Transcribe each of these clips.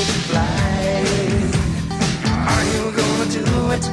multiply. Are you gonna do it?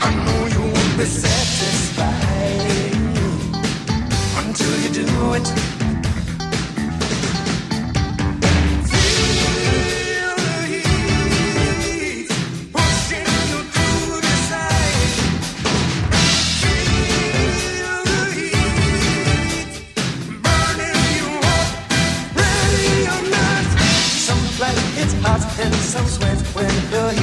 I know you won't be satisfied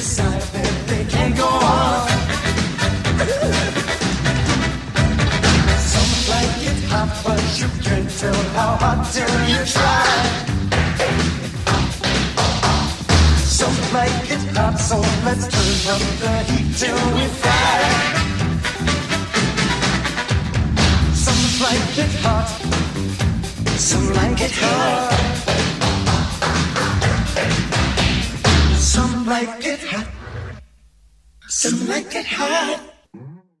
Some like it hot, but you can't tell how you try. Some like it hot, so let's turn up the we. Some like it hot, some like it hot. Some like it